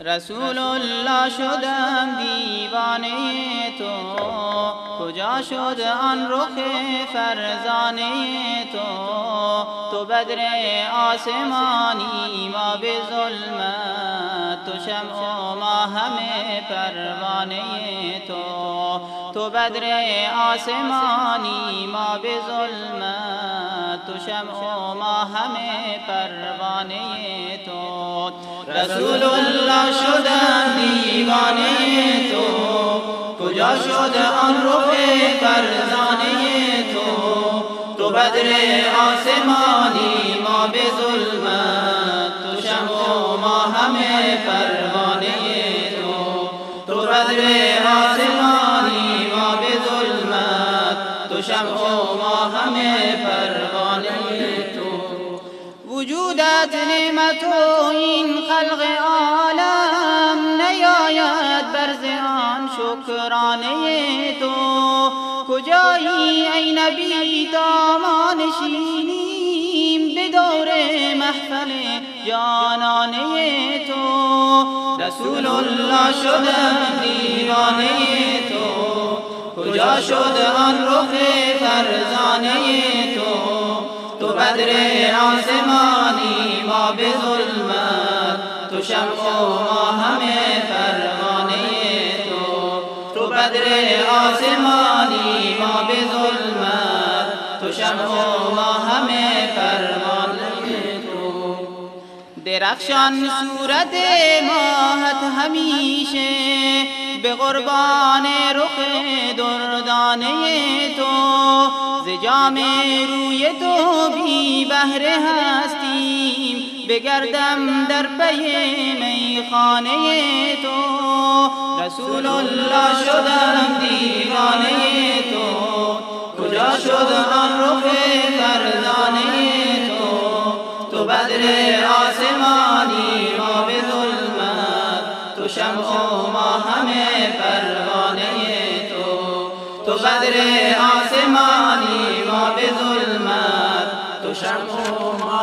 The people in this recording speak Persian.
رسول الله شدم دیوانه تو کجا شد آن رخ فرزانه تو تو بدر آسمانی ما به ظلمت تو شمع و ما همه پروانه تو تو بدر آسمانی ما به ظلمت تو شمع و ما همه پروانه تو رسول الله شدم دیوانه تو کجا شد آن رخ فرزانه تو؟ تو بدر آسمانی ما به ظلمت تو شمع ما همه پروانه تو. تو بدر آسمانی ما به ظلمت تو شمع ما همه پروانه وجودت نعمت و این خلق عالم نیاید برز آن شکرانه تو. کجایی ای نبی دامان شینیم به دور محفل جانانه تو؟ رسول الله شدم دیوانه تو. کجا شد آن رخ فرزانه تو؟ تو بدر آسمانی ما به ظلمت تو شمع و ما همه پروانه تو. تو بدر آسمانی ما به ظلمت تو شمع و ما همه پروانه تو درخشان صورت ماهت همیشه به قربان رخ دردانه تو ز جام روی تو بی بهره هستیم بگردم در پی میخانه تو. رسول الله شدم دیوانه تو کجا شد آن رخ صدر آسمانی ما به ظلمت تو شمع و ما همه پروانه تو. تو صدر آسمانی ما به ظلمت تو شمع و ما